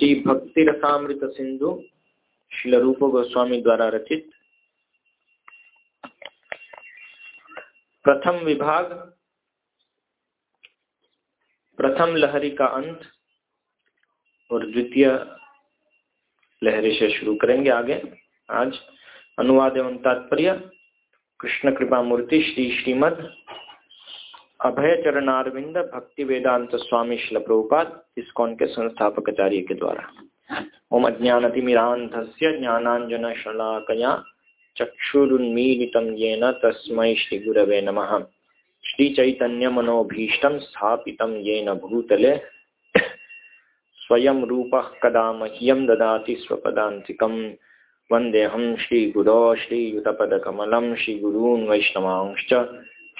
श्री भक्ति रसामृत सिंधु शिल रूप गोस्वामी द्वारा रचित प्रथम विभाग, प्रथम लहरी का अंत और द्वितीय लहरी से शुरू करेंगे आगे। आज अनुवाद एवं तात्पर्य, कृष्ण कृपा मूर्ति श्री श्रीमद अभय चरणारविंद भक्ति वेदांत स्वामी शिल प्रभुपाद, इसकोन के संस्थापक आचार्य के द्वारा। ओम अज्ञानतिमिरांत ज्ञानांजन शलाकया चक्षुरुन्मीलित तस्मै श्रीगुरव नम। श्रीचैतन्यमनोभीष्ट स्थापित येन भूतले। स्वयं रूप कदा मह्यम ददाति स्वपदान्तिकम्। वन्देऽहं श्रीगुरो श्रीयुतपदकमलं श्रीगुरून् वैष्णवांश्च।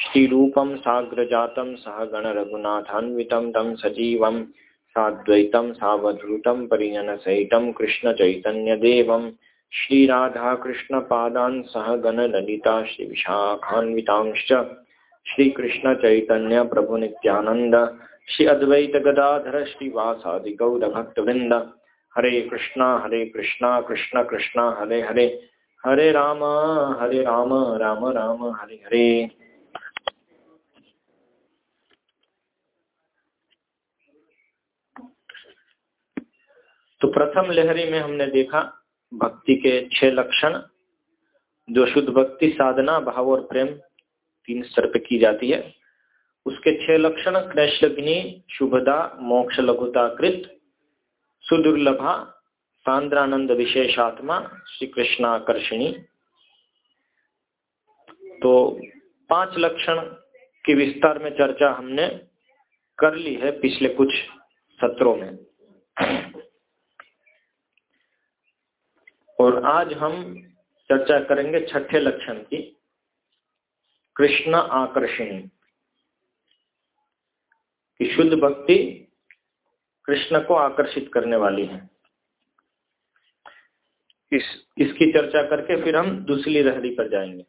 श्रीरूपं साग्रजातं सह गण गणरघुनाथान्वितं तं सजीवं, साद्वैतं, सावधूतं परिजनसहितं कृष्णचैतन्यदेवं। श्रीराधाकृष्णपादान् सह गण गणललिता श्रीविशाखान्वितांश्च। श्रीकृष्णचैतन्यप्रभुनित्यानन्द। श्री अद्वैत गदाधर श्रीवासादि गौरभक्तवृंद हरे कृष्णा हरे कृष्णा, कृष्ण, कृष्णा, हरे हरे। हरे राम हरे राम राम राम, हरे हरे। तो प्रथम लहरी में हमने देखा भक्ति के छह लक्षण, जो शुद्ध भक्ति, साधना, भाव और प्रेम तीन स्तर पे की जाती है। उसके छह लक्षण क्रैशग्नि शुभदा, मोक्ष लघुता कृत सुदुर्लभा, सांद्रानंद विशेषात्मा श्री कृष्णाकर्षणी तो पाँच लक्षण की विस्तार में चर्चा हमने कर ली है पिछले कुछ सत्रों में। और आज हम चर्चा करेंगे छठे लक्षण की, कृष्ण आकर्षणी। की शुद्ध भक्ति कृष्ण को आकर्षित करने वाली है। इस, इसकी चर्चा करके फिर हम दूसरी रहरी पर जाएँगे।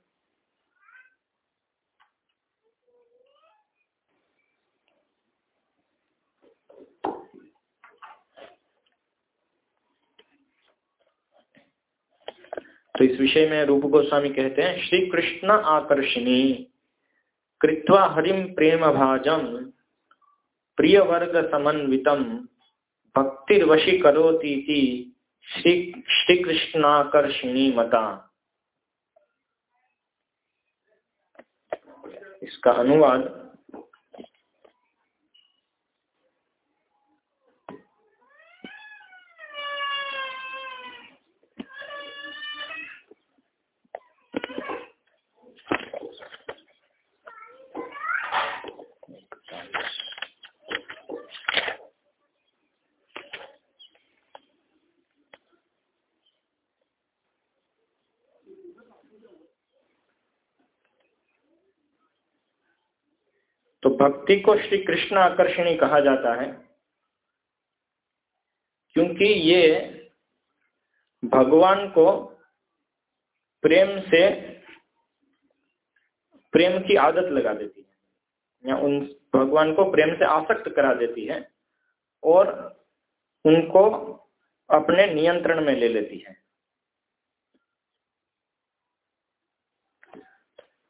तो इस विषय में रूप गोस्वामी कहते हैं श्री कृष्ण आकर्षणी, कृत्वा हरिम प्रेम भाजम प्रिय वर्ग समन्वितम, भक्तिर्वशी करोती श्री श्री कृष्णाकर्षिणी मता। इसका अनुवाद तो भक्ति को श्री कृष्ण आकर्षणी कहा जाता है, क्योंकि ये भगवान को प्रेम से, प्रेम की आदत लगा देती है। या उन, भगवान को प्रेम से आसक्त करा देती है और उनको अपने नियंत्रण में ले लेती है।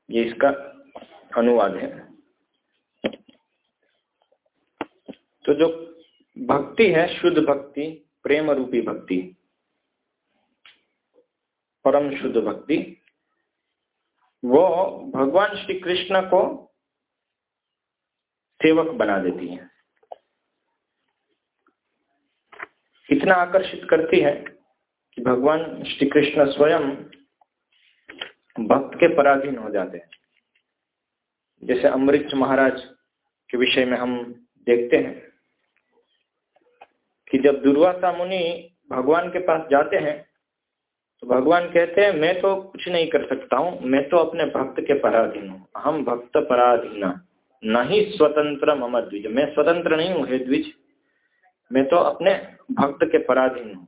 ये इसका अनुवाद है। तो जो भक्ति है, शुद्ध भक्ति, प्रेम रूपी भक्ति, परम शुद्ध भक्ति, वो भगवान श्री कृष्ण को सेवक बना देती है। इतना आकर्षित करती है कि भगवान श्री कृष्ण स्वयं भक्त के पराधीन हो जाते हैं। जैसे अमृत महाराज के विषय में हम देखते हैं। कि जब दुर्वासा मुनि भगवान के पास जाते हैं तो भगवान कहते हैं, मैं तो कुछ नहीं कर सकता हूँ, मैं तो अपने भक्त के पराधीन हूँ। हम भक्त पराधीन नहीं स्वतंत्र मम द्विज। मैं स्वतंत्र नहीं हूँ, हे द्विज। मैं तो अपने भक्त के पराधीन हूँ।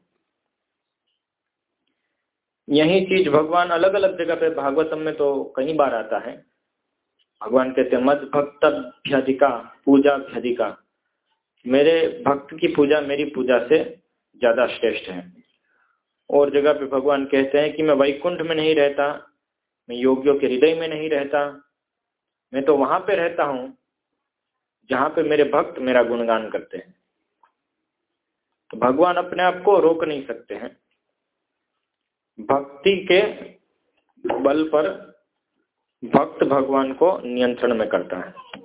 यही चीज़ भगवान अलग अलग जगह पे भागवतम में तो कई बार आता है। भगवान कहते हैं मद भक्तभ्यधिका पूजा भ्यधिका मेरे भक्त की पूजा मेरी पूजा से ज़्यादा श्रेष्ठ है। और जगह पे भगवान कहते हैं कि मैं वैकुंठ में नहीं रहता, मैं योगियों के हृदय में नहीं रहता, मैं तो वहाँ पे रहता हूँ जहाँ पे मेरे भक्त मेरा गुणगान करते हैं। तो भगवान अपने आप को रोक नहीं सकते हैं। भक्ति के बल पर भक्त भगवान को नियंत्रण में करता है।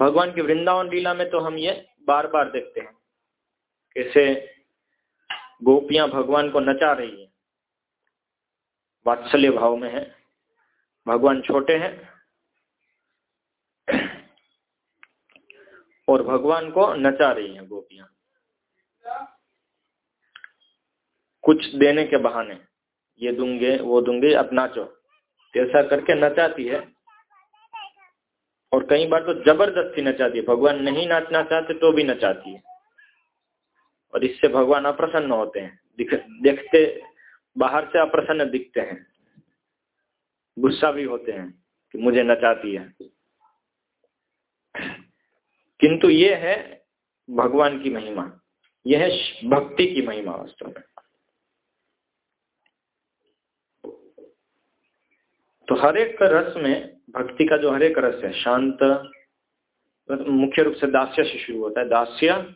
भगवान की वृंदावन लीला में तो हम ये बार बार देखते हैं कैसे गोपियाँ भगवान को नचा रही है। वात्सल्य भाव में है। भगवान छोटे हैं। और भगवान को नचा रही हैं गोपियाँ। कुछ देने के बहाने, ये दूँगे, वो दूँगे अब नाचो ऐसा करके नचाती है। और कई बार तो ज़बरदस्ती नचाती है। भगवान नहीं नाचना चाहते तो भी नचाती है। और इससे भगवान अप्रसन्न होते हैं। दिख, देखते बाहर से अप्रसन्न दिखते हैं। गुस्सा भी होते हैं कि मुझे नचाती है। किंतु ये है भगवान की महिमा। यह है भक्ति की महिमा वास्तव में। तो हर एक रस में भक्ति का जो हर रस है, शांत मुख्य रूप से दास्य से शुरू होता है। दास्य,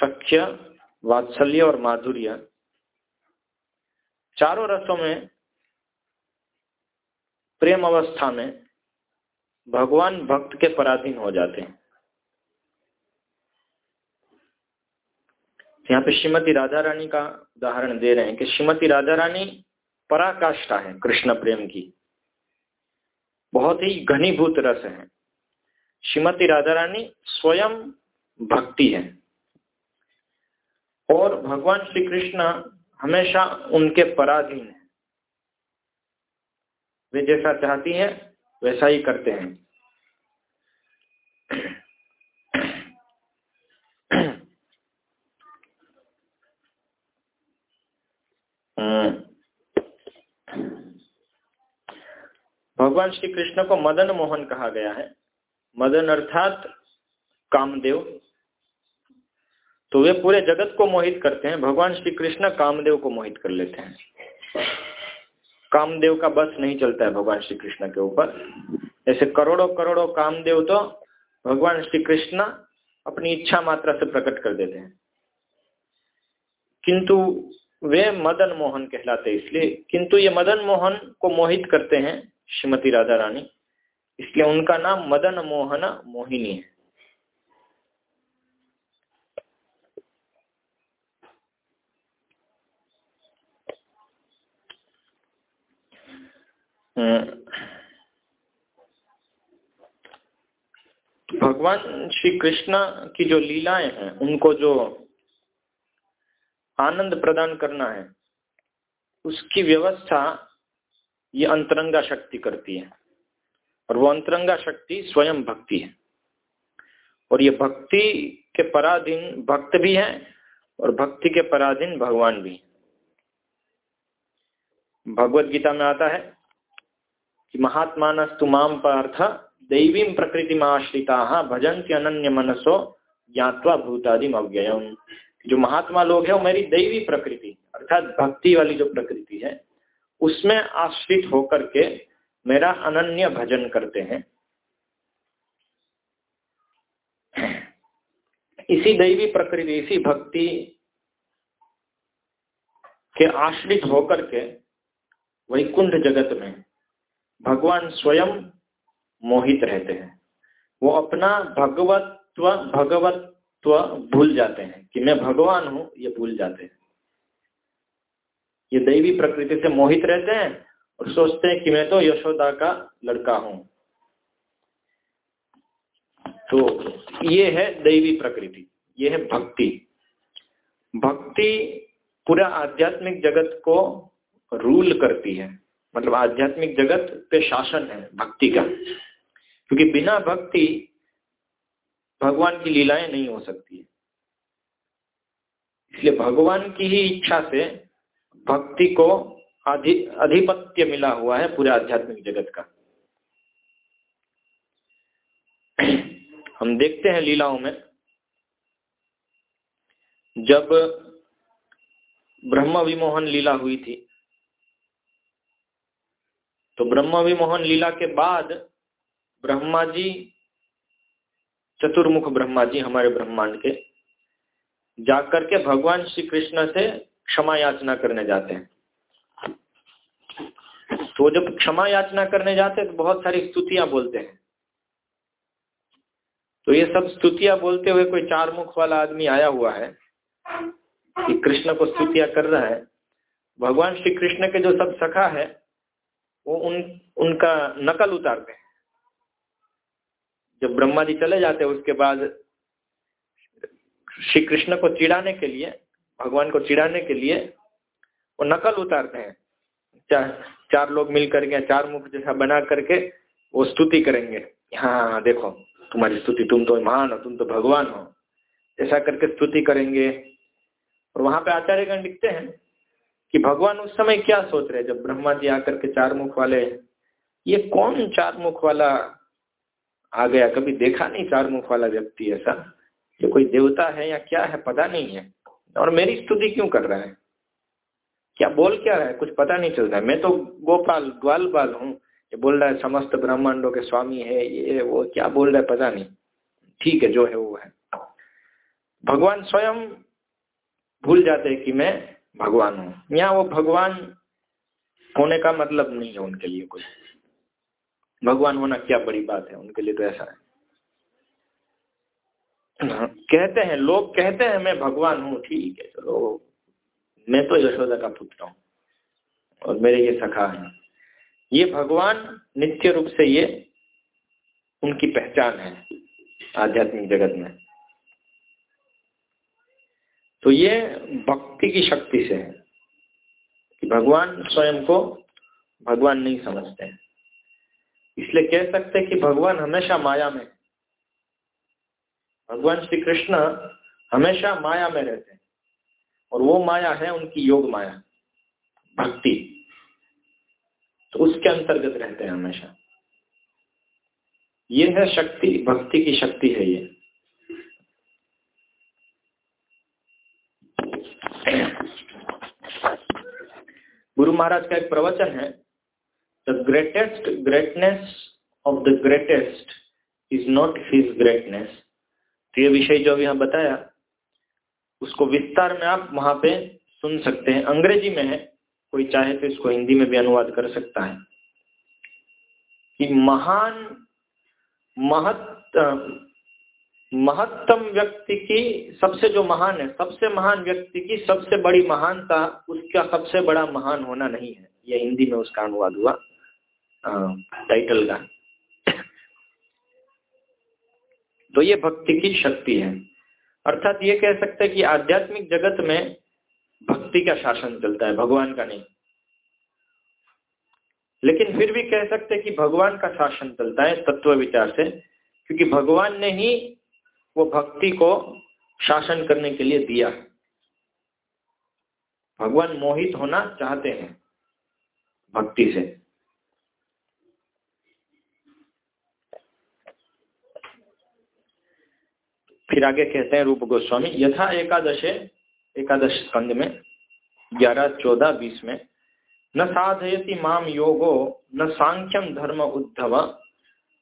सख्य, वात्सल्य और माधुर्य। चारों रसों में, प्रेम अवस्था में भगवान भक्त के पराधीन हो जाते हैं। यहाँ पे श्रीमती राधा रानी का उदाहरण दे रहे हैं कि श्रीमती राधा रानी पराकाष्ठा है, कृष्ण प्रेम की। बहुत ही घनीभूत रस है। श्रीमती राधा रानी स्वयं भक्ति है। और भगवान श्री कृष्ण हमेशा उनके पराधीन है। वे जैसा चाहती है, वैसा ही करते हैं। भगवान श्री कृष्ण को मदन मोहन कहा गया है। मदन अर्थात कामदेव। तो वे पूरे जगत को मोहित करते हैं, भगवान श्री कृष्ण कामदेव को मोहित कर लेते हैं। कामदेव का बस नहीं चलता है भगवान श्री कृष्ण के ऊपर। ऐसे करोड़ों करोड़ों कामदेव तो भगवान श्री कृष्ण अपनी इच्छा मात्रा से प्रकट कर देते हैं। किंतु वे मदन मोहन कहलाते इसलिए, किंतु ये मदन मोहन को मोहित करते हैं श्रीमती राधा रानी इसलिए उनका नाम मदन मोहन मोहिनी है हम्म। भगवान श्री कृष्ण की जो लीलाएँ हैं, उनको जो आनंद प्रदान करना है, उसकी व्यवस्था ये अंतरंगा शक्ति करती है। और वो अंतरंगा शक्ति स्वयं भक्ति है। और ये भक्ति के पराधीन भक्त भी है और भक्ति के पराधीन भगवान भी भगवत गीता में आता है कि महात्मानस्तु माम पार्थ दैवी प्रकृति में आश्रिता भजंती अनन्य मनसो ज्ञातवा भूतादिम अव्ययम। जो महात्मा लोग हैं, वो मेरी दैवी प्रकृति, अर्थात भक्ति वाली जो प्रकृति है उसमें आश्रित होकर के मेरा अनन्य भजन करते हैं। इसी दैवी प्रकृति, इसी भक्ति के आश्रित होकर के वैकुंठ जगत में भगवान स्वयं मोहित रहते हैं। वो अपना भगवत्व भगवत्व भूल जाते हैं कि मैं भगवान हूँ, ये भूल जाते हैं। ये दैवी प्रकृति से मोहित रहते हैं और सोचते हैं कि मैं तो यशोदा का लड़का हूँ। तो ये है दैवी प्रकृति, ये है भक्ति। भक्ति पूरा आध्यात्मिक जगत को रूल करती है। मतलब आध्यात्मिक जगत पे शासन है भक्ति का। क्योंकि बिना भक्ति भगवान की लीलाएँ नहीं हो सकती इसलिए भगवान की ही इच्छा से भक्ति को अधि, अधिपत्य मिला हुआ है पूरे आध्यात्मिक जगत का। हम देखते हैं लीलाओं में, जब ब्रह्म विमोहन लीला हुई थी तो ब्रह्म विमोहन लीला के बाद ब्रह्मा जी चतुर्मुख ब्रह्मा जी हमारे ब्रह्मांड के, जाकर के भगवान श्री कृष्ण से क्षमा याचना करने जाते हैं। तो जब क्षमा याचना करने जाते हैं तो बहुत सारी स्तुतियाँ बोलते हैं। तो ये सब स्तुतियाँ बोलते हुए कोई चार मुख वाला आदमी आया हुआ है, कि कृष्ण को स्तुतियाँ कर रहा है। भगवान श्री कृष्ण के जो सब सखा है, वो उन, उनका नकल उतारते हैं। जब ब्रह्मा जी चले जाते हैं, उसके बाद श्री कृष्ण को चिढ़ाने के लिए भगवान को चिढ़ाने के लिए वो नकल उतारते हैं। चार चार लोग मिल करके चार मुख जैसा बना करके वो स्तुति करेंगे। हाँ, देखो तुम्हारी स्तुति तुम तो महान हो तुम तो भगवान हो। ऐसा करके स्तुति करेंगे। और वहाँ पे आचार्यगण लिखते हैं कि भगवान उस समय क्या सोच रहे जब ब्रह्मा जी आकर के चार मुख वाले ये कौन चार मुख वाला आ गया? कभी देखा नहीं चार मुख वाला व्यक्ति ऐसा? ये कोई देवता है या क्या है? पता नहीं है। और मेरी स्तुति क्यों कर रहा है? क्या बोल क्या रहा है? कुछ पता नहीं चल रहा है मैं तो गोपाल ग्वाल बाल हूँ। ये बोल रहा है समस्त ब्रह्मांडों के स्वामी है ये वो क्या बोल रहा है पता नहीं। ठीक है जो है वो है। भगवान स्वयं भूल जाते हैं कि मैं भगवान हूँ। यहाँ वो भगवान होने का मतलब नहीं है उनके लिए कुछ भगवान होना क्या बड़ी बात है? उनके लिए तो ऐसा हाँ, कहते हैं, लोग कहते हैं, मैं भगवान हूँ, ठीक है, चलो। मैं तो यशोदा का पुत्र हूँ और मेरे ये सखा है। ये भगवान नित्य रूप से ये उनकी पहचान है आध्यात्मिक जगत में। तो ये भक्ति की शक्ति से है कि भगवान स्वयं को भगवान नहीं समझते। इसलिए कह सकते कि भगवान हमेशा माया में भगवान श्री कृष्ण हमेशा माया में रहते हैं। और वो माया है उनकी योग माया, भक्ति। तो उसके अंतर्गत रहते हैं हमेशा। ये है शक्ति, भक्ति की शक्ति है ये। गुरु महाराज का एक प्रवचन है the greatest greatness of the greatest is not his greatness तो ये विषय जो अभी हम बताया, उसको विस्तार में आप वहाँ पे सुन सकते हैं। अंग्रेज़ी में है, कोई चाहे तो इसको हिंदी में भी अनुवाद कर सकता है। कि महान, महत महत्तम व्यक्ति की सबसे जो महान है, सबसे महान व्यक्ति की सबसे बड़ी महानता, उसका सबसे बड़ा महान होना नहीं है। यह हिंदी में उसका अनुवाद हुआ टाइटल का। तो ये भक्ति की शक्ति है। अर्थात ये कह सकते हैं कि आध्यात्मिक जगत में भक्ति का शासन चलता है, भगवान का नहीं। लेकिन फिर भी कह सकते हैं कि भगवान का शासन चलता है तत्व विचार से, क्योंकि भगवान ने ही वो भक्ति को शासन करने के लिए दिया भगवान मोहित होना चाहते हैं भक्ति से। फिर आगे कहते हैं रूप गोस्वामी, यथा एकादशे, एकादश स्कंद में, ग्यारह, चौदह, बीस में, न साधयति माम योगो, न सांख्यम धर्म उद्धव,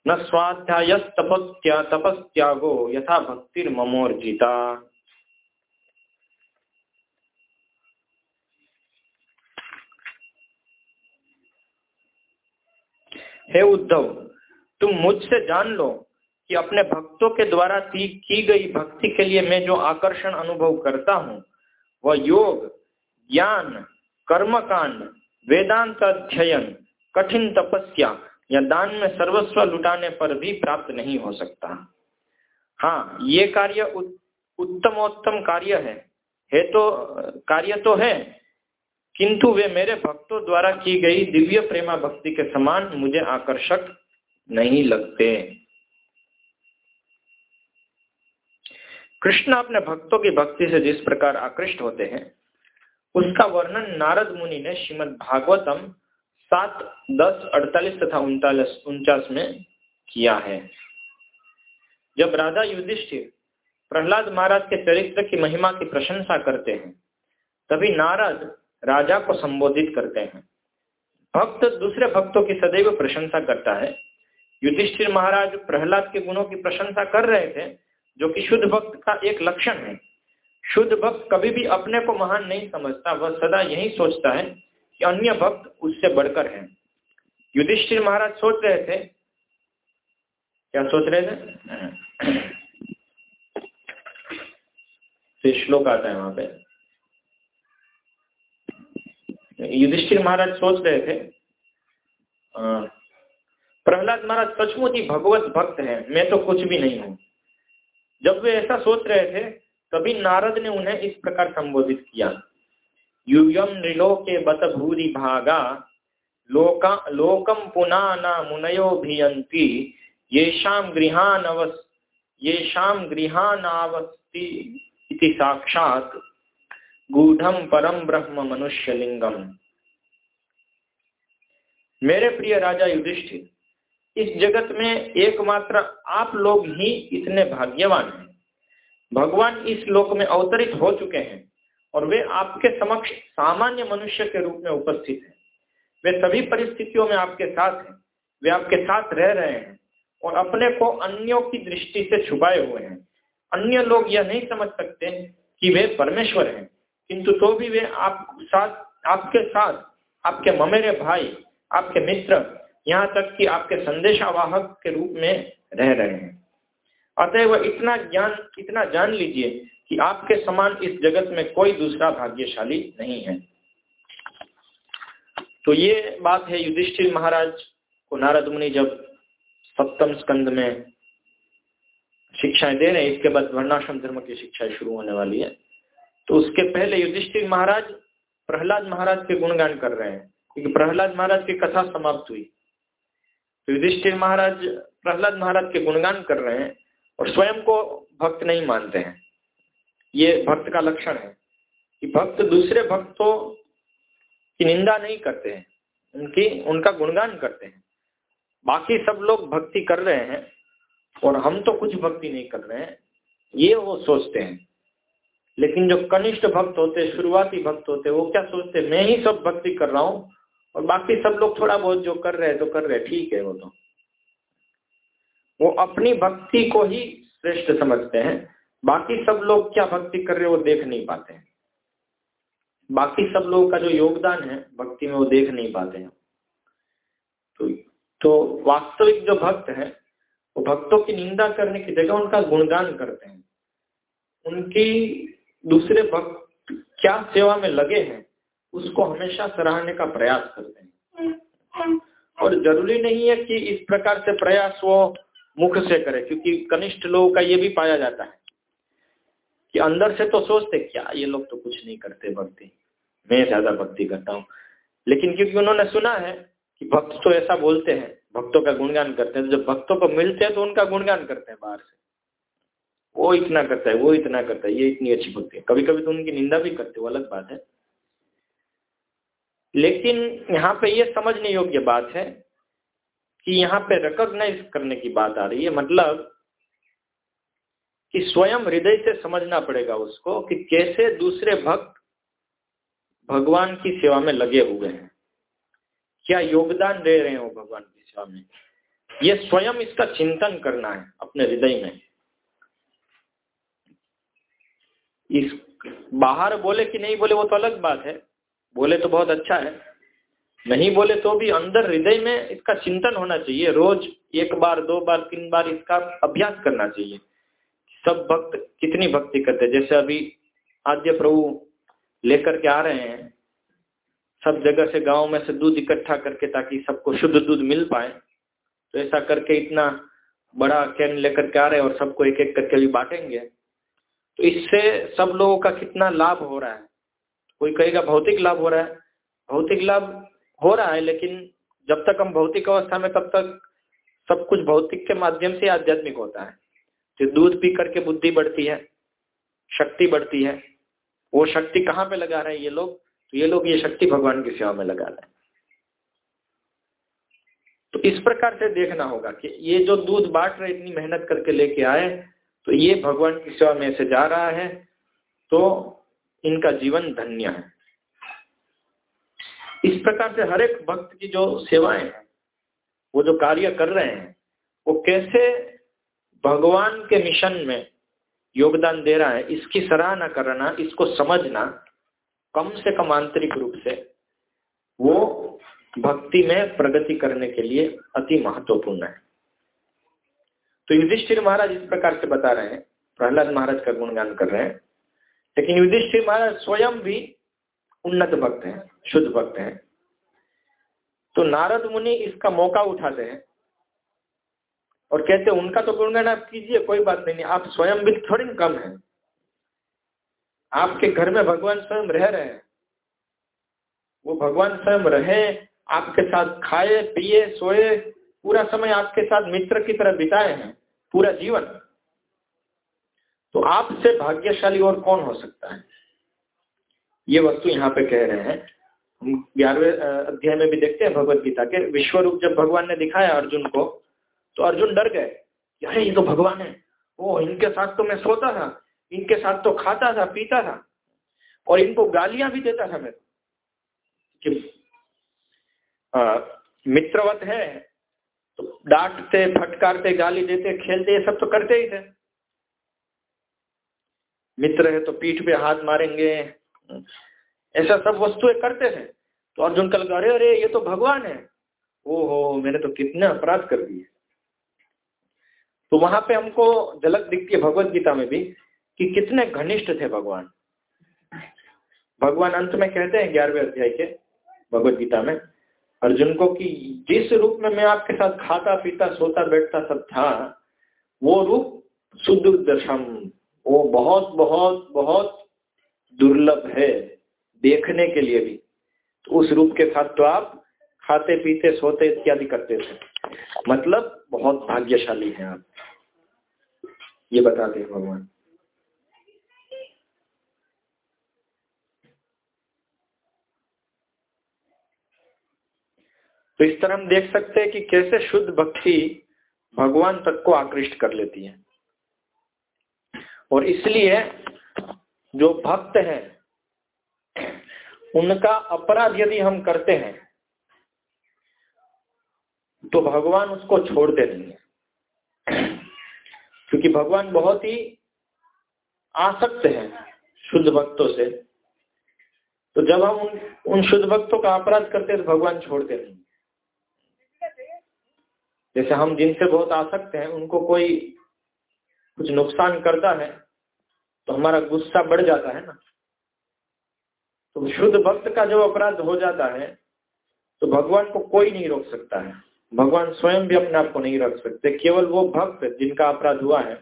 न स्वाध्याय तपस्या तपस्यागो यथा भक्तिर ममोर्जिता। हे उद्धव, तुम मुझसे जान लो कि अपने भक्तों के द्वारा की गई भक्ति के लिए मैं जो आकर्षण अनुभव करता हूँ, वह योग, ज्ञान, कर्मकांड वेदांत अध्ययन कठिन तपस्या या दान में सर्वस्व लुटाने पर भी प्राप्त नहीं हो सकता। हाँ ये कार्य उत्तमोत्तम कार्य है। है तो कार्य तो है, किंतु वे मेरे भक्तों द्वारा की गई दिव्य प्रेमा भक्ति के समान मुझे आकर्षक नहीं लगते। कृष्ण अपने भक्तों की भक्ति से जिस प्रकार आकृष्ट होते हैं, उसका वर्णन नारद मुनि ने श्रीमद भागवतम सात, दस, अड़तालीस तथा उनतालीस, उनचास में किया है। जब राधा युधिष्ठिर प्रहलाद महाराज के चरित्र की महिमा की प्रशंसा करते हैं, तभी नारद राजा को संबोधित करते हैं। भक्त दूसरे भक्तों की सदैव प्रशंसा करता है। युधिष्ठिर महाराज प्रहलाद के गुणों की प्रशंसा कर रहे थे जो कि शुद्ध भक्त का एक लक्षण है। शुद्ध भक्त कभी भी अपने को महान नहीं समझता, वह सदा यही सोचता है कि अन्य भक्त उससे बढ़कर हैं। युधिष्ठिर महाराज सोच रहे थे। क्या सोच रहे थे? श्लोक आता है वहाँ पे। युधिष्ठिर महाराज सोच रहे थे प्रहलाद महाराज सचमुच ही भगवत भक्त है, मैं तो कुछ भी नहीं हूँ। जब वे ऐसा सोच रहे थे, तभी नारद ने उन्हें इस प्रकार संबोधित किया। युयम के बत भूरी भागा, लोका लोकम पुना न मुनयो भियंती ये शाम गृहानवस ये शाम गृहानावस्ति इति साक्षात गूढ़म परम ब्रह्म मनुष्य लिंगम मेरे प्रिय राजा युधिष्ठिर इस जगत में एकमात्र आप लोग ही इतने भाग्यवान हैं। भगवान इस लोक में अवतरित हो चुके हैं और वे आपके समक्ष सामान्य मनुष्य के रूप में उपस्थित हैं। वे सभी परिस्थितियों में आपके साथ हैं। वे आपके साथ रह रहे हैं और अपने को अन्यों की दृष्टि से छुपाए हुए हैं। अन्य लोग यह नहीं समझ सकते कि वे परमेश्वर हैं, किंतु तो भी वे आप साथ, आपके साथ, आपके ममेरे भाई, आपके मित्र यहाँ तक कि आपके संदेशावाहक के रूप में रह रहे हैं। अतएव इतना ज्ञान, इतना जान लीजिए कि आपके समान इस जगत में कोई दूसरा भाग्यशाली नहीं है। तो ये बात है युधिष्ठिर महाराज को नारद मुनि जब सप्तम स्कंद में शिक्षाएँ दे रहे हैं, इसके बाद वर्णाश्रम धर्म की शिक्षाएँ शुरू होने वाली है तो उसके पहले युधिष्ठिर महाराज प्रहलाद महाराज के गुणगान कर रहे हैं, क्योंकि प्रहलाद महाराज की कथा समाप्त हुई। युधिष्ठिर महाराज प्रहलाद महाराज के गुणगान कर रहे हैं और स्वयं को भक्त नहीं मानते हैं। ये भक्त का लक्षण है कि भक्त दूसरे भक्तों की निंदा नहीं करते हैं। उनकी, उनका गुणगान करते हैं। बाकी सब लोग भक्ति कर रहे हैं और हम तो कुछ भक्ति नहीं कर रहे हैं। ये वो सोचते हैं। लेकिन जो कनिष्ठ भक्त होते, शुरुआती भक्त होते, वो क्या सोचते, मैं ही सब भक्ति कर रहा हूँ और बाकी सब लोग थोड़ा बहुत जो कर रहे हैं तो कर रहे हैं, ठीक है वो तो। वो अपनी भक्ति को ही श्रेष्ठ समझते हैं। बाकी सब लोग क्या भक्ति कर रहे हैं वो देख नहीं पाते हैं। बाकी सब लोगों का जो योगदान है भक्ति में वो देख नहीं पाते हैं। तो तो वास्तविक जो भक्त है, वो भक्तों की निंदा करने की जगह उनका गुणगान करते हैं। उनकी दूसरे भक्त क्या सेवा में लगे हैं उसको हमेशा सराहने का प्रयास करते हैं। और ज़रूरी नहीं है कि इस प्रकार से प्रयास वो मुख से करे, क्योंकि कनिष्ठ लोगों का ये भी पाया जाता है कि अंदर से तो सोचते, क्या ये लोग तो कुछ नहीं करते भक्ति? मैं ज़्यादा भक्ति करता हूँ। लेकिन क्योंकि उन्होंने सुना है कि भक्त तो ऐसा बोलते हैं, भक्तों का गुणगान करते हैं तो जब भक्तों को मिलते हैं तो उनका गुणगान करते हैं बाहर से। वो इतना करता है, वो इतना करता है, ये इतनी अच्छी भक्ति है। कभी कभी तो उनकी निंदा भी करते वो अलग बात है। लेकिन यहाँ पे ये समझने योग्य बात है कि यहाँ पे रिकॉग्नाइज करने की बात आ रही है। मतलब कि स्वयं हृदय से समझना पड़ेगा उसको कि कैसे दूसरे भक्त भगवान की सेवा में लगे हुए हैं। क्या योगदान दे रहे हो भगवान की सेवा में? ये स्वयं इसका चिंतन करना है अपने हृदय में। इस बाहर बोले कि नहीं बोले वो तो अलग बात है। बोले तो बहुत अच्छा है। नहीं बोले तो भी अंदर हृदय में इसका चिंतन होना चाहिए। रोज एक बार, दो बार, तीन बार इसका अभ्यास करना चाहिए। सब भक्त कितनी भक्ति करते जैसे अभी आद्य प्रभु लेकर के आ रहे हैं। सब जगह से, गाँव में से दूध इकट्ठा करके ताकि सबको शुद्ध दूध मिल पाए। तो ऐसा करके इतना बड़ा कैन लेकर के आ रहे हैं और सबको एक एक करके भी बांटेंगे। तो इससे सब लोगों का कितना लाभ हो रहा है? कोई कहेगा, भौतिक लाभ हो रहा है। भौतिक लाभ हो रहा है, लेकिन जब तक हम भौतिक अवस्था में, तब तक सब कुछ भौतिक के माध्यम से आध्यात्मिक होता है। तो दूध पी करके बुद्धि बढ़ती है, शक्ति बढ़ती है, वो शक्ति कहाँ पे लगा रहे हैं ये लोग? तो ये लोग ये शक्ति भगवान की सेवा में लगा रहे हैं। तो इस प्रकार से देखना होगा कि ये जो दूध बांट रहे, इतनी मेहनत करके लेके आए तो ये भगवान की सेवा में से जा रहा है। तो इनका जीवन धन्य है। इस प्रकार से हर एक भक्त की जो सेवाएँ हैं, वो जो कार्य कर रहे हैं, वो कैसे भगवान के मिशन में योगदान दे रहा है, इसकी सराहना करना, इसको समझना, कम से कम आंतरिक रूप से, वो भक्ति में प्रगति करने के लिए अति महत्वपूर्ण है। तो युधिष्ठिर महाराज इस प्रकार से बता रहे हैं, प्रहलाद महाराज का गुणगान कर रहे हैं। लेकिन युधिष्ठिर महाराज स्वयं भी उन्नत भक्त हैं, शुद्ध भक्त हैं। तो नारद मुनि इसका मौका उठाते हैं और कहते हैं, उनका तो गुणगान आप कीजिए, कोई बात नहीं, आप स्वयं भी थोड़ी कम है। आपके घर में भगवान स्वयं रह रहे हैं। वो भगवान स्वयं रहे, आपके साथ खाए, पिए, सोए, पूरा समय आपके साथ मित्र की तरह बिताए हैं, पूरा जीवन। तो आपसे भाग्यशाली और कौन हो सकता है? ये वस्तु यहाँ पे कह रहे हैं। हम ग्यारहवें अध्याय में भी देखते हैं भगवत गीता के। विश्व रूप जब भगवान ने दिखाया अर्जुन को तो अर्जुन डर गए अरे, ये तो भगवान है। ओ, इनके साथ तो मैं सोता था, इनके साथ तो खाता था, पीता था, और इनको गालियाँ भी देता था मैं कि। मित्रवत है तो डांटते, फटकारते, गाली देते, खेलते, ये सब तो करते ही थे। मित्र है तो पीठ पे हाथ मारेंगे। ऐसा सब वस्तुएँ करते थे तो अर्जुन कल अरे अरे, ये तो भगवान है। ओहो, मैंने तो कितने अपराध कर दिए। तो वहाँ पे हमको झलक दिखती है भगवत गीता में भी कि कितने घनिष्ठ थे भगवान। भगवान अंत में कहते हैं ग्यारहवें अध्याय के भगवत गीता में, अर्जुन को कि जिस रूप में मैं आपके साथ खाता, पीता, सोता, बैठता सब था, वो रूप शुद्ध दशम वो बहुत बहुत बहुत दुर्लभ है देखने के लिए भी। तो उस रूप के साथ तो आप खाते, पीते, सोते इत्यादि करते थे। मतलब बहुत भाग्यशाली हैं आप। ये बताते हैं भगवान। तो इस तरह हम देख सकते हैं कि कैसे शुद्ध भक्ति भगवान तक को आकृष्ट कर लेती है। और इसलिए जो भक्त हैं, उनका अपराध यदि हम करते हैं तो भगवान उसको छोड़ दे नहीं क्योंकि भगवान बहुत ही आसक्त हैं शुद्ध भक्तों से। तो जब हम उन उन शुद्ध भक्तों का अपराध करते हैं तो भगवान छोड़ते देंगे। जैसे हम जिनसे बहुत आसक्त हैं, उनको कोई कुछ नुकसान करता है तो हमारा गुस्सा बढ़ जाता है ना। तो शुद्ध भक्त का जब अपराध हो जाता है तो भगवान को कोई नहीं रोक सकता है। भगवान स्वयं भी अपने आप को नहीं रोक सकते, केवल वो भक्त जिनका अपराध हुआ है,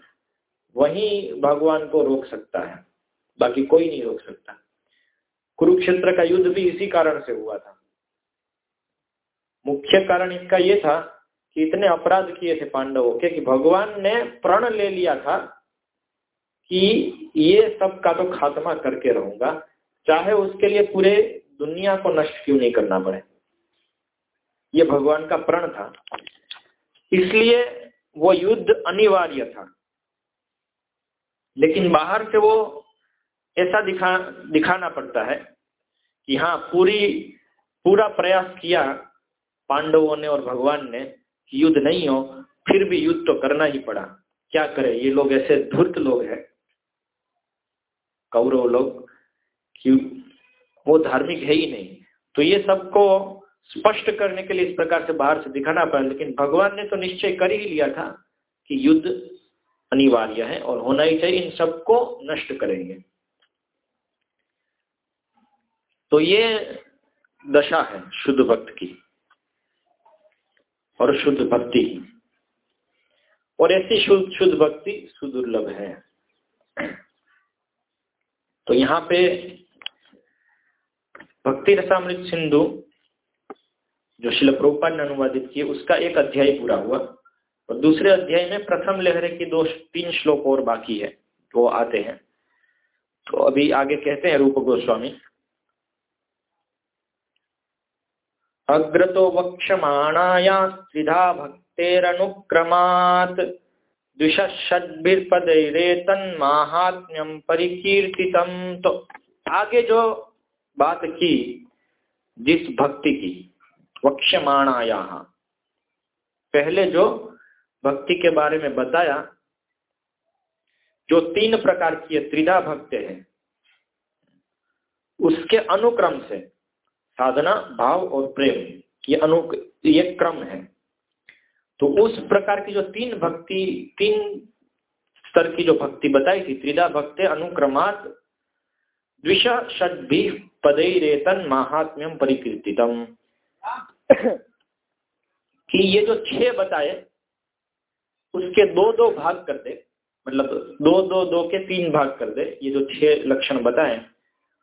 वही भगवान को रोक सकता है, बाकी कोई नहीं रोक सकता। कुरुक्षेत्र का युद्ध भी इसी कारण से हुआ था। मुख्य कारण इसका ये था इतने अपराध किए थे पांडवों के कि भगवान ने प्रण ले लिया था कि ये सब का तो खात्मा करके रहूँगा। चाहे उसके लिए पूरे दुनिया को नष्ट क्यों नहीं करना पड़े। ये भगवान का प्रण था। इसलिए वो युद्ध अनिवार्य था। लेकिन बाहर से वो ऐसा दिखा, दिखाना पड़ता है कि हाँ पूरी, पूरा प्रयास किया पांडवों ने और भगवान ने कि युद्ध नहीं हो, फिर भी युद्ध तो करना ही पड़ा। क्या करे? ये लोग ऐसे धूर्त लोग हैं। कौरव लोग कि वो धार्मिक है ही नहीं। तो ये सबको स्पष्ट करने के लिए इस प्रकार से बाहर से दिखाना पड़ा, लेकिन भगवान ने तो निश्चय कर ही लिया था कि युद्ध अनिवार्य है और होना ही चाहिए, इन सबको नष्ट करेंगे। तो ये दशा है शुद्ध भक्त की। और शुद्ध भक्ति। और ऐसी शुद्ध शुद्ध भक्ति सुदुर्लभ है। तो यहाँ पे भक्ति रसामृत सिंधु, जो शिल प्रभुपाद ने अनुवादित किए, उसका एक अध्याय पूरा हुआ। और दूसरे अध्याय में प्रथम लहरे की दो, तीन श्लोक और बाकी है वो आते हैं। तो अभी आगे कहते हैं रूप गोस्वामी। अग्रतो वक्षमाणाया त्रिधा भक्तेरनुक्रमात् द्विषड्भिर्पदैरेतन महात्म्यम परिकीर्तितम तो। आगे जो बात की, जिस भक्ति की वक्ष्यमाणाया पहले जो भक्ति के बारे में बताया, जो तीन प्रकार की त्रिधा भक्त है, उसके अनुक्रम से साधना, भाव और प्रेम, ये अनु ये क्रम है। तो उस प्रकार की जो तीन भक्ति, तीन स्तर की जो भक्ति बताई थी, त्रिधा भक्ति अनुक्रमात द्विषा षड्भी रेतन महात्म्यम परिकीर्तितम। कि ये जो छह बताए, उसके दो दो भाग कर दे मतलब दो दो दो के तीन भाग कर दे, ये जो छह लक्षण बताए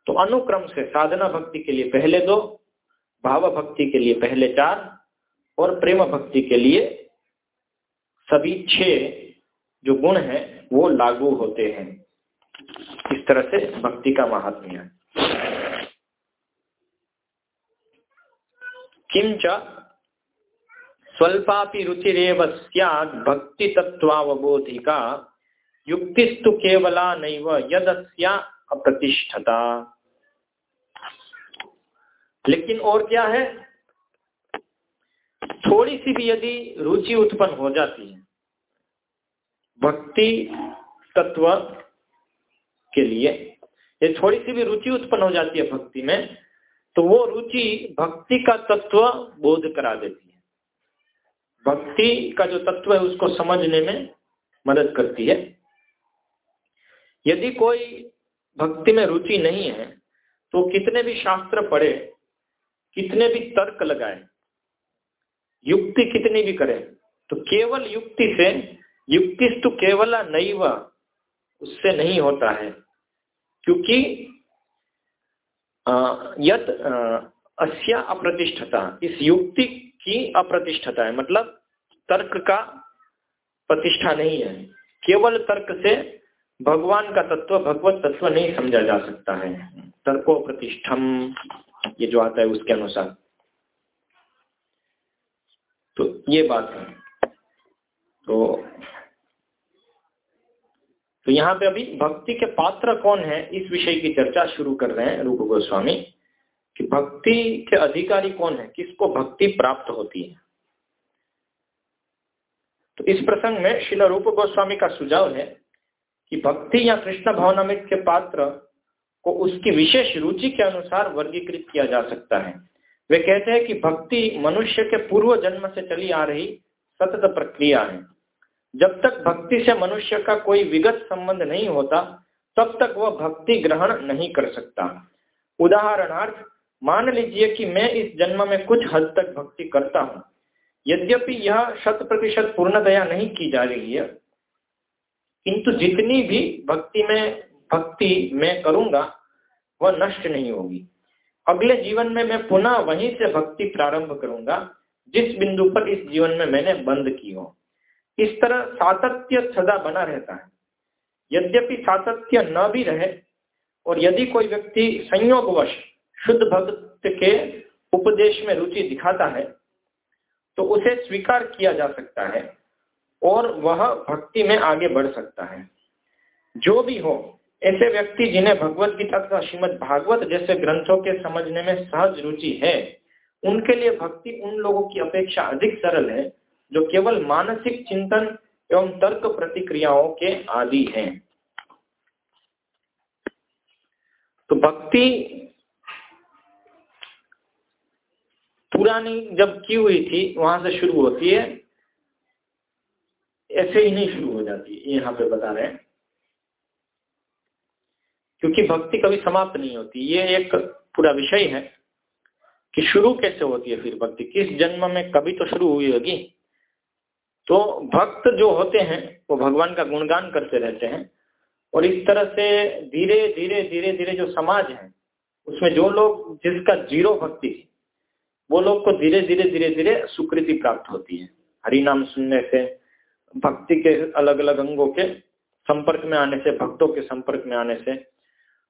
तो अनुक्रम से साधना भक्ति के लिए पहले दो, भाव भक्ति के लिए पहले चार और प्रेम भक्ति के लिए सभी छह जो गुण है, वो लागू होते हैं। इस तरह से भक्ति का महात्म्य किंच स्वल्पापि रुचिरेव स्यात् भक्ति तत्वावबोधिका युक्तिस्तु केवला नैव यदस्या अप्रतिष्ठता। लेकिन और क्या है? थोड़ी सी भी यदि रुचि उत्पन्न हो जाती है, भक्ति तत्व के लिए, ये थोड़ी सी भी रुचि उत्पन्न हो जाती है भक्ति में तो वो रुचि भक्ति का तत्व बोध करा देती है। भक्ति का जो तत्व है, उसको समझने में मदद करती है। यदि कोई भक्ति में रुचि नहीं है तो कितने भी शास्त्र पढ़े कितने भी तर्क लगाए, युक्ति कितनी भी करे तो केवल युक्ति से, युक्ति तो केवल नैव उससे नहीं होता है। क्योंकि यत अस्या अप्रतिष्ठता, इस युक्ति की अप्रतिष्ठता है मतलब तर्क का प्रतिष्ठा नहीं है। केवल तर्क से भगवान का तत्व, भगवत तत्व नहीं समझा जा सकता है। तर्को प्रतिष्ठम, ये जो आता है उसके अनुसार। तो ये बात है। तो तो यहाँ पे अभी भक्ति के पात्र कौन है, इस विषय की चर्चा शुरू कर रहे हैं रूप गोस्वामी, कि भक्ति के अधिकारी कौन है, किसको भक्ति प्राप्त होती है। तो इस प्रसंग में शिला रूप गोस्वामी का सुझाव है कि भक्ति या कृष्ण भावनामित के पात्र को उसकी विशेष रुचि के अनुसार वर्गीकृत किया जा सकता है। वे कहते हैं कि भक्ति मनुष्य के पूर्व जन्म से चली आ रही सतत प्रक्रिया है। जब तक भक्ति से मनुष्य का कोई विगत संबंध नहीं होता, तब तक वह भक्ति ग्रहण नहीं कर सकता। उदाहरणार्थ, मान लीजिए कि मैं इस जन्म में कुछ हद तक भक्ति करता हूँ। यद्यपि यह शत प्रतिशत पूर्णतया नहीं की जा रही है, किंतु जितनी भी भक्ति में, भक्ति मैं करूँगा वह नष्ट नहीं होगी। अगले जीवन में मैं पुनः वहीं से भक्ति प्रारंभ करूँगा, जिस बिंदु पर इस जीवन में मैंने बंद की हो। इस तरह सातत्य सदा बना रहता है। यद्यपि सातत्य न भी रहे, और यदि कोई व्यक्ति संयोगवश शुद्ध भक्त के उपदेश में रुचि दिखाता है तो उसे स्वीकार किया जा सकता है, और वह भक्ति में आगे बढ़ सकता है। जो भी हो ऐसे व्यक्ति जिन्हें भगवत गीता तथा श्रीमद भागवत जैसे ग्रंथों के समझने में सहज रुचि है, उनके लिए भक्ति उन लोगों की अपेक्षा अधिक सरल है, जो केवल मानसिक चिंतन एवं तर्क प्रतिक्रियाओं के आदि हैं। तो भक्ति पुरानी जब की हुई थी, वहाँ से शुरू होती है, ऐसे ही नहीं शुरू हो जाती यहाँ पे बता रहे हैं। क्योंकि भक्ति कभी समाप्त नहीं होती। ये एक पूरा विषय है कि शुरू कैसे होती है फिर भक्ति? किस जन्म में कभी तो शुरू हुई होगी? तो भक्त जो होते हैं, वो भगवान का गुणगान करते रहते हैं और इस तरह से धीरे धीरे धीरे धीरे जो समाज है, उसमें जो लोग, जिसका ज़ीरो भक्ति वो लोग को धीरे धीरे धीरे धीरे स्वीकृति प्राप्त होती है। हरि नाम सुनने से, भक्ति के अलग अलग अंगों के संपर्क में आने से, भक्तों के संपर्क में आने से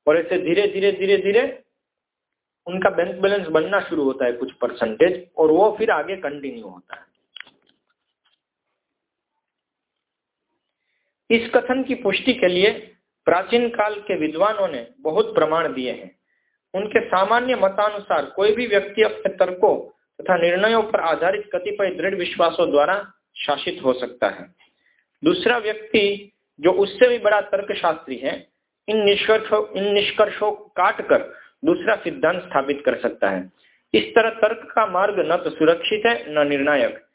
और ऐसे धीरे धीरे धीरे धीरे उनका बैंक बैलेंस बनना शुरू होता है कुछ परसेंटेज और वो फिर आगे कंटिन्यू होता है। इस कथन की पुष्टि के लिए प्राचीन काल के विद्वानों ने बहुत प्रमाण दिए हैं। उनके सामान्य मतानुसार कोई भी व्यक्ति अपने तर्कों तथा निर्णयों पर आधारित कतिपय दृढ़ विश्वासों द्वारा शासित हो सकता है। दूसरा व्यक्ति जो उससे भी बड़ा तर्कशास्त्री है इन निष्कर्षों इन निष्कर्षों को काट कर दूसरा सिद्धांत स्थापित कर सकता है। इस तरह तर्क का मार्ग न तो सुरक्षित है, न निर्णायक।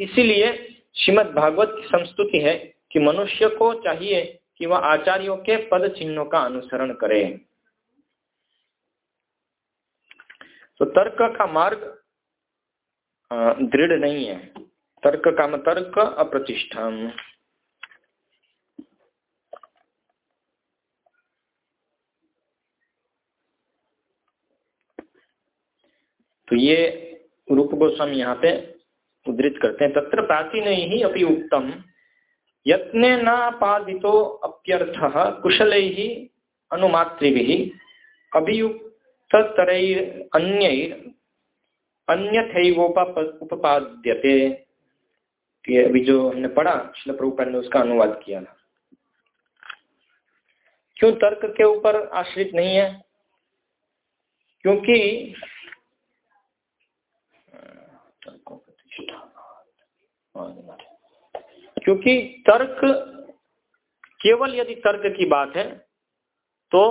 इसीलिए श्रीमद भागवत की संस्तुति है कि मनुष्य को चाहिए कि वह आचार्यों के पद चिन्हों का अनुसरण करे। तो तर्क का मार्ग दृढ़ नहीं है। तर्क का तर्क अप्रतिष्ठम। तो ये रूप गोस्वामी यहाँ पे उद्धृत करते हैं। तत्र प्राचीन ही अपनी उत्तम यत्ने नापादितो अप्यर्थ कुशल ही अनुमातृभि अभियुक्त अन्य उपपाद्यते। अभी जो हमने पढ़ा शिल प्रभुपाद ने उसका अनुवाद किया था। क्यों तर्क के ऊपर आश्रित नहीं है? क्योंकि क्योंकि तर्क, केवल यदि तर्क की बात है तो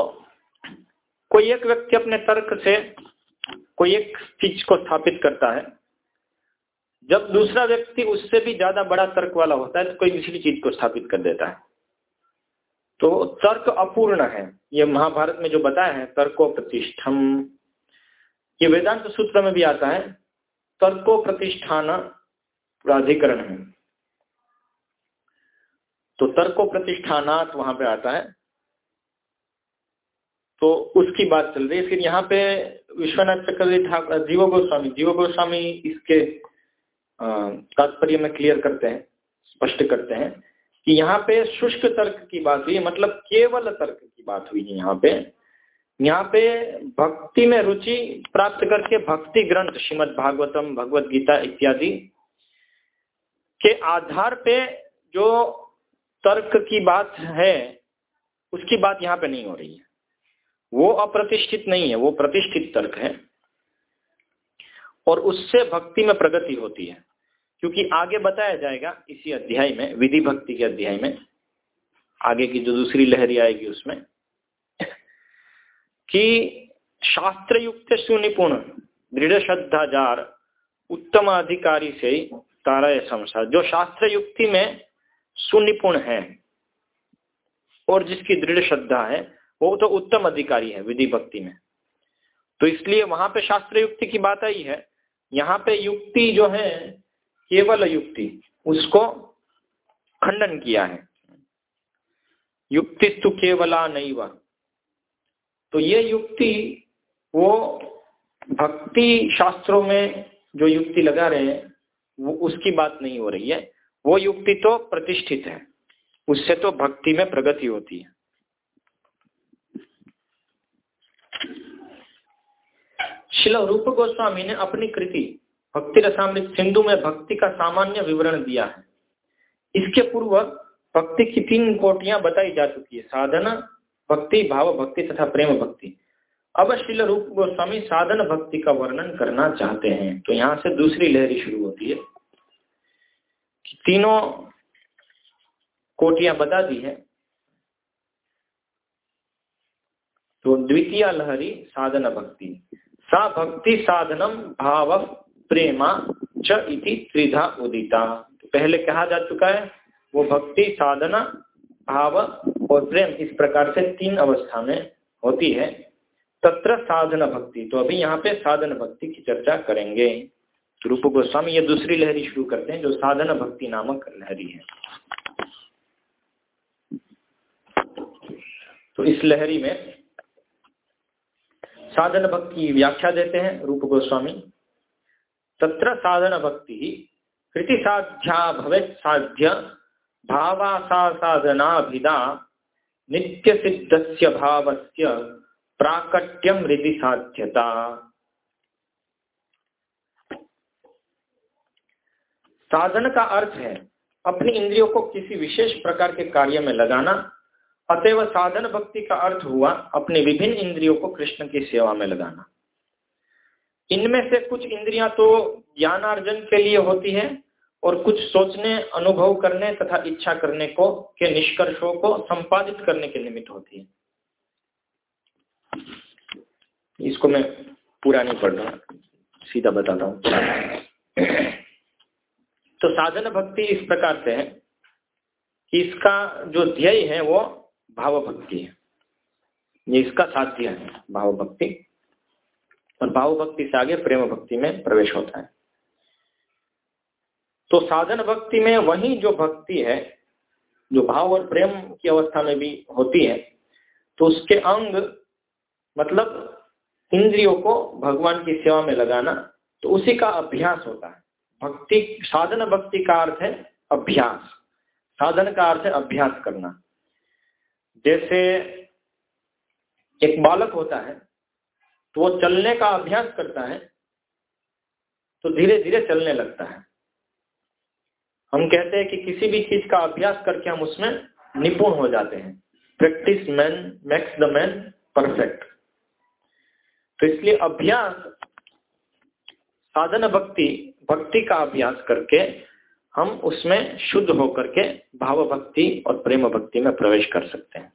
कोई एक व्यक्ति अपने तर्क से कोई एक चीज़ को स्थापित करता है। जब दूसरा व्यक्ति उससे भी ज़्यादा बड़ा तर्क वाला होता है तो कोई दूसरी चीज़ को स्थापित कर देता है। तो तर्क अपूर्ण है। ये महाभारत में जो बताया है, तर्को प्रतिष्ठम। ये वेदांत सूत्र में भी आता है, तर्को प्रतिष्ठान प्राधिकरण है। तो तर्को प्रतिष्ठानात वहाँ पे आता है। तो उसकी बात चल रही है। फिर यहाँ पे विश्वनाथ चक्रवर्ती ठाकुर, जीव गोस्वामी जीव गोस्वामी इसके तात्पर्य में क्लियर करते हैं, स्पष्ट करते हैं कि यहाँ पे शुष्क तर्क की बात हुई मतलब केवल तर्क की बात हुई है यहाँ पे। यहाँ पे भक्ति में रुचि प्राप्त करके भक्ति ग्रंथ श्रीमद भागवतम भगवत गीता इत्यादि के आधार पे जो तर्क की बात है, उसकी बात यहाँ पे नहीं हो रही है। वो अप्रतिष्ठित नहीं है, वो प्रतिष्ठित तर्क है। और उससे भक्ति में प्रगति होती है, क्योंकि आगे बताया जाएगा इसी अध्याय में, विधि भक्ति के अध्याय में, आगे की जो दूसरी लहरी आएगी उसमें, कि शास्त्र युक्त सुनिपुण दृढ़ श्रद्धाजार उत्तम अधिकारी से तारा संसार जो शास्त्र युक्ति में सुनिपुण है और जिसकी दृढ़ श्रद्धा है, वो तो उत्तम अधिकारी है विधि भक्ति में। तो इसलिए वहाँ पे शास्त्र युक्ति की बात आई है। यहाँ पे युक्ति जो है, केवल युक्ति, उसको खंडन किया है। युक्ति तो केवला नहीं वह तो ये युक्ति, वो भक्ति शास्त्रों में जो युक्ति लगा रहे हैं वो उसकी बात नहीं हो रही है। वो युक्ति तो प्रतिष्ठित है। उससे तो भक्ति में प्रगति होती है। शिल रूप गोस्वामी ने अपनी कृति, भक्ति रसामृत सिंधु में भक्ति का सामान्य विवरण दिया है। इसके पूर्व भक्ति की तीन कोटियाँ बताई जा चुकी है। साधना, भक्ति भाव भक्ति तथा प्रेम भक्ति। अब शिल रूप गोस्वामी साधन भक्ति का वर्णन करना चाहते हैं तो यहाँ से दूसरी लहरी शुरू होती है कि तीनों कोटियाँ बता दी है। तो द्वितीय लहरी साधन भक्ति। सा भक्ति साधनम भाव प्रेमा च इति त्रिधा उदिता। तो पहले कहा जा चुका है, वो भक्ति, साधना, भाव और प्रेम इस प्रकार से तीन अवस्था में होती है। तत्र साधन भक्ति। तो अभी यहाँ पे साधन भक्ति की चर्चा करेंगे। रूप गोस्वामी, ये दूसरी लहरी शुरू करते हैं, जो साधन भक्ति नामक लहरी है। तो इस लहरी में साधन भक्ति व्याख्या देते हैं रूप गोस्वामी। तत्र साधन भक्ति कृति साध्या भवे साध्य भावासा साधनाभिदा नित्य सिद्धस्य भावस्य प्राकट्यम हृदय साध्यता। साधन का अर्थ है, अपनी इंद्रियों को किसी विशेष प्रकार के कार्य में लगाना, अतएव साधन भक्ति का अर्थ हुआ अपने विभिन्न इंद्रियों को कृष्ण की सेवा में लगाना। इनमें से कुछ इंद्रियाँ तो ज्ञानार्जन के लिए होती है और कुछ सोचने, अनुभव करने तथा इच्छा करने को, के निष्कर्षों को संपादित करने के निमित्त होती है। इसको मैं पूरा नहीं पढ़ रहा सीधा बताता हूँ। तो साधन भक्ति इस प्रकार से है कि इसका जो ध्येय है वो भाव भक्ति है। ये इसका साध्य है, भाव भक्ति। और भाव भक्ति से आगे प्रेम भक्ति में प्रवेश होता है। तो साधन भक्ति में वही जो भक्ति है, जो भाव और प्रेम की अवस्था में भी होती है तो उसके अंग मतलब इंद्रियों को भगवान की सेवा में लगाना तो उसी का अभ्यास होता है। भक्ति, साधन भक्ति का अर्थ है अभ्यास। साधन का अर्थ है अभ्यास करना। जैसे एक बालक होता है तो वो चलने का अभ्यास करता है तो धीरे धीरे चलने लगता है। हम कहते हैं कि किसी भी चीज़ का अभ्यास करके हम उसमें निपुण हो जाते हैं। Practice man makes the man perfect तो इसलिए अभ्यास, साधन भक्ति भक्ति का अभ्यास करके हम उसमें शुद्ध होकर के भाव भक्ति और प्रेम भक्ति में प्रवेश कर सकते हैं।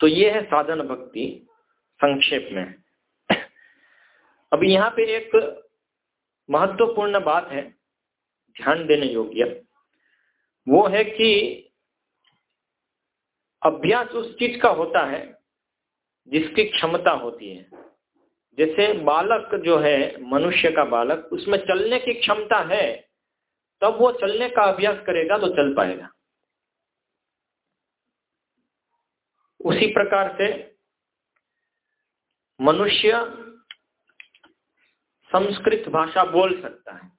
तो ये है साधन भक्ति संक्षेप में। अब यहाँ पे एक महत्वपूर्ण बात है, ध्यान देने योग्य। वो है कि अभ्यास उस चीज़ का होता है जिसकी क्षमता होती है। जैसे बालक जो है, मनुष्य का बालक, उसमें चलने की क्षमता है, तब वो चलने का अभ्यास करेगा तो चल पाएगा। उसी प्रकार से मनुष्य संस्कृत भाषा बोल सकता है।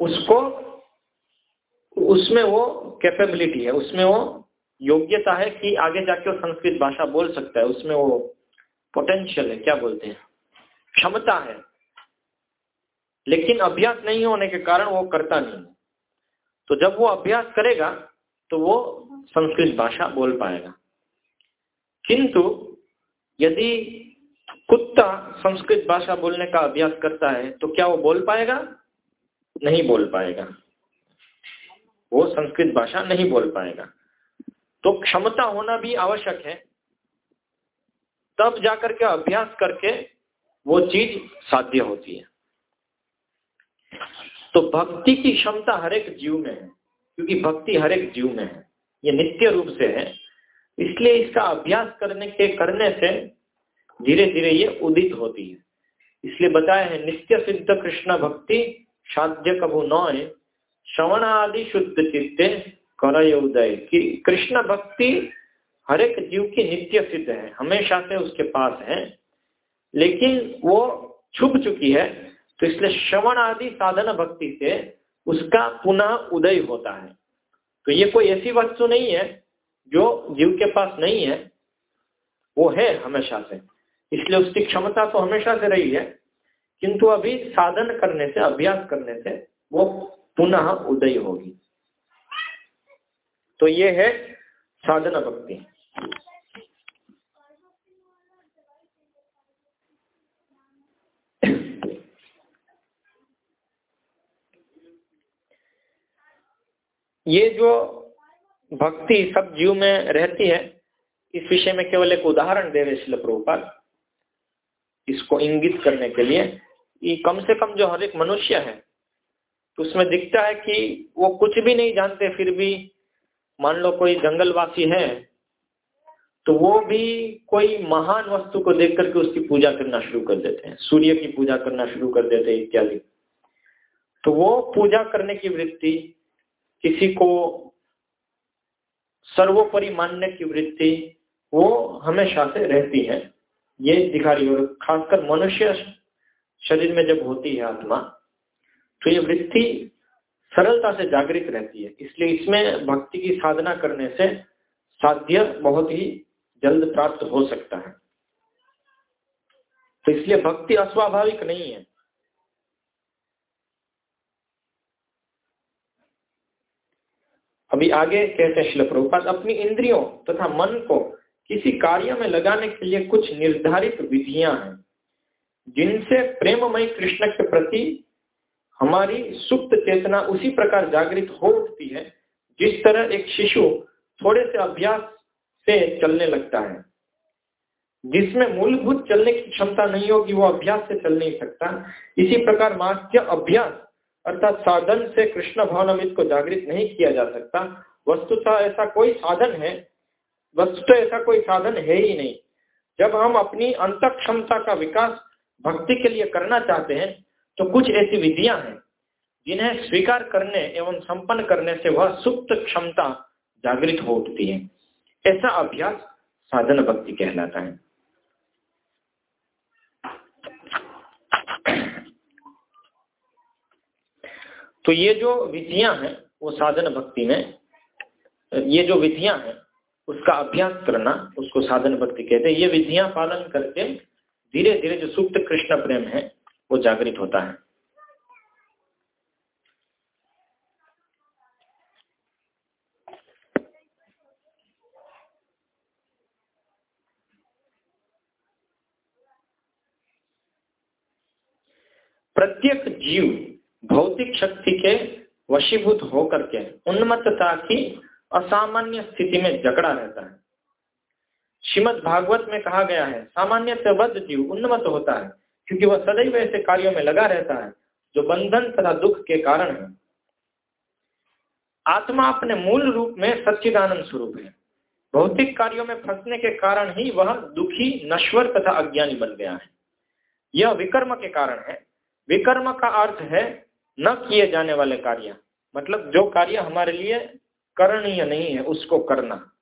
उसको, उसमें वो कैपेबिलिटी है, उसमें वो योग्यता है कि आगे जाके वो संस्कृत भाषा बोल सकता है, उसमें वो पोटेंशियल है, क्या बोलते हैं? क्षमता है। लेकिन अभ्यास नहीं होने के कारण वो करता नहीं। तो जब वो अभ्यास करेगा तो वो संस्कृत भाषा बोल पाएगा। किंतु यदि कुत्ता संस्कृत भाषा बोलने का अभ्यास करता है तो क्या वो बोल पाएगा? नहीं बोल पाएगा। वो संस्कृत भाषा नहीं बोल पाएगा। तो क्षमता होना भी आवश्यक है। तब जाकर के अभ्यास करके वो चीज़ साध्य होती है। तो भक्ति की क्षमता हर एक जीव में है, क्योंकि भक्ति हर एक जीव में है। ये नित्य रूप से है। इसलिए इसका अभ्यास करने के, करने से धीरे धीरे ये उदित होती है। इसलिए बताया है, नित्य सिद्ध कृष्ण भक्ति, साध्य कभु नौय श्रवण आदि शुद्ध चित्ते कर उदय की कृष्ण भक्ति हर एक जीव की नित्य सिद्ध है, हमेशा से उसके पास है, लेकिन वो छुप चुकी है तो इसलिए श्रवण आदि साधन भक्ति से उसका पुनः उदय होता है। तो ये कोई ऐसी वस्तु नहीं है जो जीव के पास नहीं है, वो है हमेशा से। इसलिए उसकी क्षमता तो हमेशा से रही है, किंतु अभी साधन करने से, अभ्यास करने से वो पुनः उदय होगी। तो ये है साधना भक्ति। ये जो भक्ति सब जीव में रहती है, इस विषय में केवल एक उदाहरण दे रहे शिल प्रभुपाल इसको इंगित करने के लिए कि कम से कम जो हर एक मनुष्य है तो उसमें दिखता है कि वो कुछ भी नहीं जानते, फिर भी मान लो कोई जंगलवासी है तो वो भी कोई महान वस्तु को देख करके उसकी पूजा करना शुरू कर देते हैं, सूर्य की पूजा करना शुरू कर देते हैं इत्यादि। तो वो पूजा करने की वृत्ति, किसी को सर्वोपरि मानने की वृत्ति, वो हमेशा से रहती है। ये दिखा रही है खासकर मनुष्य शरीर में जब होती है आत्मा तो ये वृत्ति सरलता से जागृत रहती है। इसलिए इसमें भक्ति की साधना करने से साध्य बहुत ही जल्द प्राप्त हो सकता है। तो इसलिए भक्ति अस्वाभाविक नहीं है। अभी आगे कहते हैं शिल प्रभुपाद, अपनी इंद्रियों तथा मन को किसी कार्य में लगाने के लिए कुछ निर्धारित विधियाँ हैं, जिनसे प्रेममय कृष्ण के प्रति हमारी सुप्त चेतना उसी प्रकार जागृत हो उठती है, जिस तरह एक शिशु थोड़े से अभ्यास से चलने लगता है। जिसमें मूलभूत चलने की क्षमता नहीं होगी, वो अभ्यास से चल नहीं सकता। इसी प्रकार माध्य अभ्यास, अर्थात साधन से कृष्ण भावनामित को जागृत नहीं किया जा सकता। वस्तुतः ऐसा कोई साधन है, वस्तुतः ऐसा कोई साधन है ही नहीं। जब हम अपनी अंत क्षमता का विकास भक्ति के लिए करना चाहते हैं तो कुछ ऐसी विधियाँ हैं, जिन्हें स्वीकार करने एवं संपन्न करने से वह सुप्त क्षमता जागृत हो उठती है। ऐसा अभ्यास साधन भक्ति कहलाता है। तो ये जो विधियाँ हैं, वो साधन भक्ति में, ये जो विधियाँ हैं, उसका अभ्यास करना, उसको साधन भक्ति कहते हैं। ये विधियाँ पालन करके धीरे धीरे जो सुप्त कृष्ण प्रेम है वो जागृत होता है। प्रत्येक जीव भौतिक शक्ति के वशीभूत होकर के उन्मत्तता की असामान्य स्थिति में जकड़ा रहता है। श्रीमद भागवत में कहा गया है सामान्य बद्ध जीव उन्मत्त होता है। क्योंकि वह सदैव ऐसे कार्यों में लगा रहता है, जो बंधन तथा दुख के कारण है। आत्मा अपने मूल रूप में सच्चिदानंद स्वरूप है। भौतिक कार्यों में फंसने के कारण ही वह दुखी, नश्वर तथा अज्ञानी बन गया है। यह विकर्म के कारण है। विकर्म का अर्थ है न किए जाने वाले कार्य। मतलब जो कार्य हमारे लिए करणीय नहीं है, उसको करना।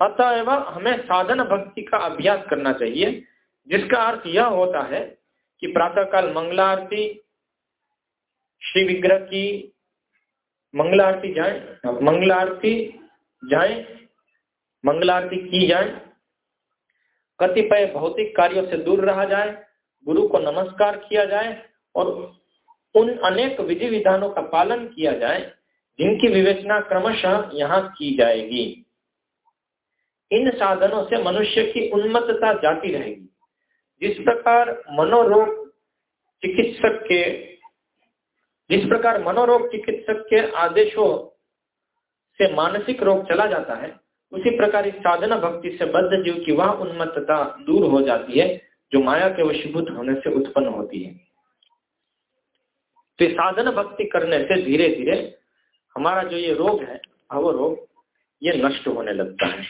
अतएव हमें साधन भक्ति का अभ्यास करना चाहिए। जिसका अर्थ यह होता है कि प्रातःकाल मंगलारती, श्री विग्रह की मंगलारती जाए मंगलारती जाए, मंगलारती की जाए। कतिपय भौतिक कार्यों से दूर रहा जाए, गुरु को नमस्कार किया जाए और उन अनेक विधि विधानों का पालन किया जाए, जिनकी विवेचना क्रमशः यहाँ की जाएगी। इन साधनों से मनुष्य की उन्मत्तता जाती रहेगी। जिस प्रकार मनोरोग चिकित्सक के, जिस प्रकार मनोरोग चिकित्सक के आदेशों से मानसिक रोग चला जाता है, उसी प्रकार इस साधना भक्ति से बद्ध जीव की वह उन्मत्तता दूर हो जाती है, जो माया के वशीभूत होने से उत्पन्न होती है। तो साधन भक्ति करने से धीरे धीरे हमारा जो ये रोग है भव रोग ये नष्ट होने लगता है।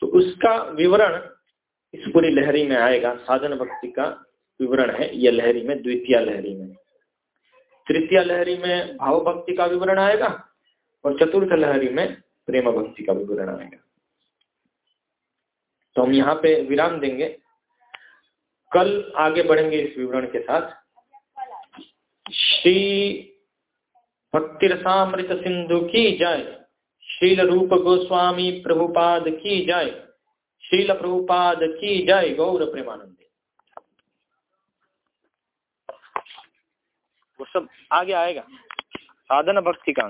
तो उसका विवरण इस पूरी लहरी में आएगा, साधन भक्ति का विवरण है यह लहरी में, द्वितीय लहरी में। तृतीय लहरी में भाव भक्ति का विवरण आएगा और चतुर्थ लहरी में प्रेम भक्ति का विवरण आएगा। तो हम यहाँ पे विराम देंगे। कल आगे बढ़ेंगे इस विवरण के साथ। श्री भक्तिरसामृत सिंधु की जय। श्रील रूप गोस्वामी प्रभुपाद की जय। श्रील प्रभुपाद की जय गौर प्रेमानंद वो सब आगे आएगा साधन भक्ति का